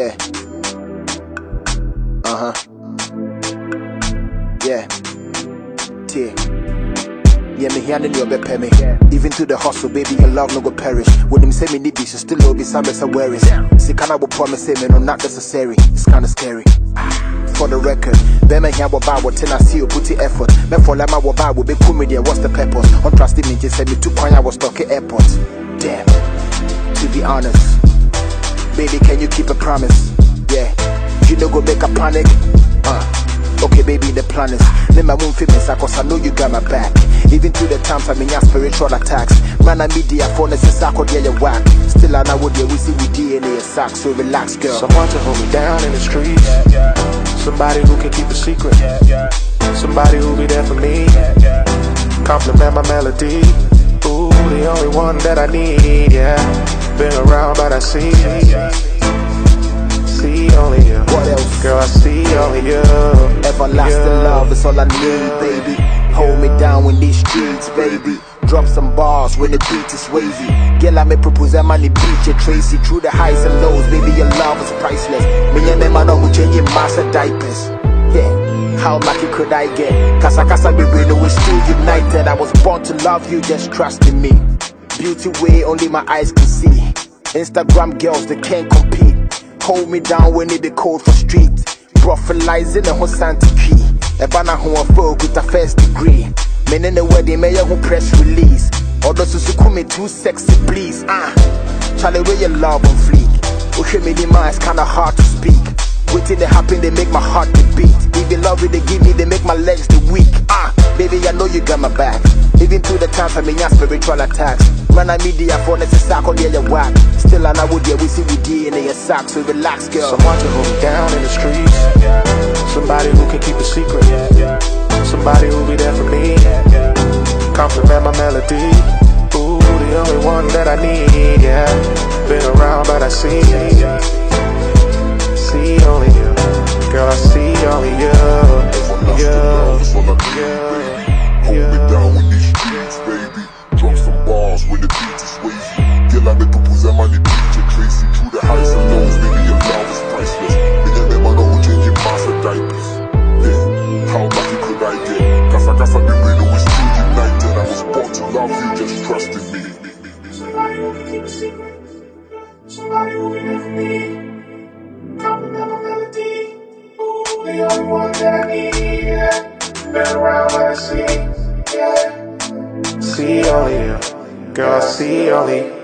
Yeah. Uh huh. Yeah. T. Yeah, me here and you pay me. Even to the hustle, baby, your love no go perish. When him say me need this, you still know be some as I worries. it. See, can I will promise him, no, not necessary. It's kinda scary. For the record, Bema here will buy what I see you put the effort. Me for Lama will buy will be comedian. What's the purpose? Untrusted me, just send me two coin. I was stuck at airport. Damn. To be honest baby, can you keep a promise? Yeah, you no go make a panic. Uh. Okay, baby, the plan is Let my moon fit me, cause I know you got my back. Even through the times I mean, your spiritual attacks. Man, I media for circle, yeah, you whack. Still, I know what we see with DNA and socks, so relax, girl. Someone to hold me down in the streets. Somebody who can keep a secret. Somebody who'll be there for me. Compliment my melody. Ooh, the only one that I need, yeah. See. See only you. What else? Girl, I see only you. Everlasting love is all I need, baby. Hold me down in these streets, baby. Drop some bars when the beat is wavy. Girl, I may propose a money beat you Tracy through the highs and lows. Baby, your love is priceless. Me and them man who changing master diapers. Yeah. How lucky could I get? Casa casa baby, no, we're still united. I was born to love you, just trust in me. Beauty way only my eyes can see. Instagram girls, they can't compete. Hold me down when it be cold for street. Prophylizing a whole Santa key. Who a folk with a first degree. Men in the wedding, may who press release. All those who Susukumi too sexy, please. Ah, Charlie, where your love on fleek. Okay, me the it's kinda hard to speak. Waiting they happen, they make my heart to beat. Even love it they give me, they make my legs to weak. Ah, baby, I know you got my back. Even through the times I mean spiritual attacks. Man, I media phone for necessary, yeah, whack. Still, I what yeah, we see with DNA socks, so relax, girl. Someone to hold down in the streets. Somebody who can keep a secret. Somebody who'll be there for me. Compliment my melody. Ooh, the only one that I need, yeah. Been I propose a money beat you Tracy through the highs and lows. Baby, your love is priceless. And them, I know who changing master diapers. Yeah, how lucky could I get? Casa casa, baby, no, we're still united. I was born to love you, just trust in me. Somebody who can keep a secret. Somebody who can me. Compliment my melody. Ooh, the only one that I need. Yeah. Been around what I see. Yeah. See only you. Girl, I see only